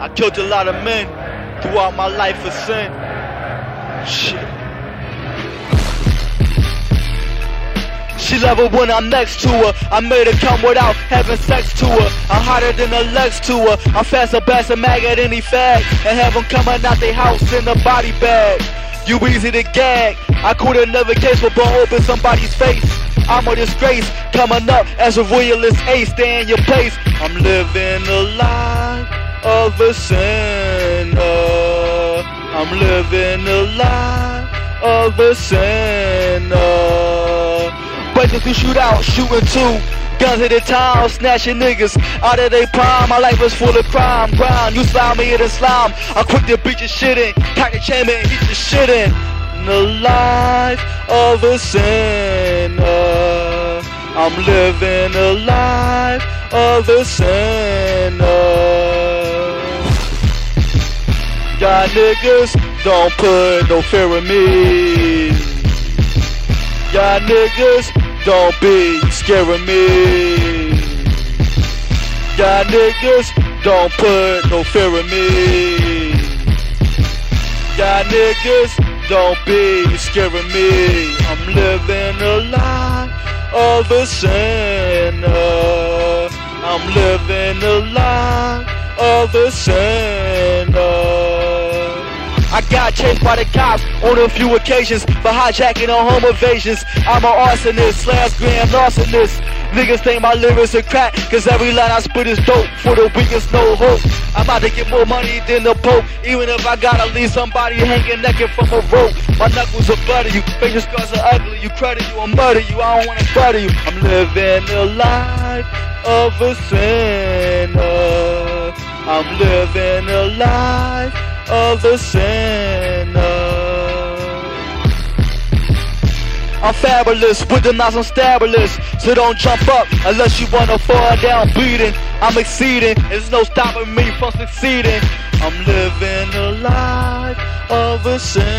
I killed a lot of men throughout my life of sin. Shit. She love it when I'm next to her. I made her come without having sex to her. I'm hotter than a Lex to her. I'm faster, faster, maggot any fag. And have them coming out they house in a body bag. You easy to gag. I could another case for blow open somebody's face. I'm a disgrace, coming up as a royalist ace. Stay in your place. I'm living a life of a sinner. I'm living a life of a sinner. Breakers to shoot out, shooting two. Guns at a time, snatching niggas out of their prime. My life was full of crime, grind. You slime me in the slime. I quick to beat your shit in, pack the chamber and hit your shit in. The life of a sinner. I'm living a life of a sinner. Y'all niggas don't put no fear in me. Y'all niggas don't be scaring me. Y'all niggas don't put no fear in me. Y'all niggas don't be scaring me. I'm living a life of a sinner. I'm living a life of a sinner. I got chased by the cops on a few occasions for hijacking on home invasions. I'm an arsonist slash grand larcenist. Niggas think my lyrics are crack, cause every line I spit is dope. For the weakest, no hope. I'm about to get more money than the Pope, even if I gotta leave somebody hanging naked from a rope. My knuckles are butter you, facial scars are ugly, you credit you, I'll murder you, I don't wanna butter you. I'm living the life of a sinner. I'm living a life of a sinner. I'm fabulous with the knots, I'm stabulous. So don't jump up unless you wanna fall down bleeding. I'm exceeding, there's no stopping me from succeeding. I'm living a life of a sinner.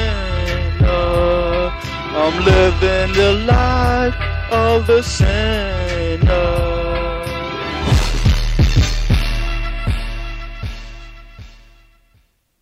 I'm living the life of a sinner.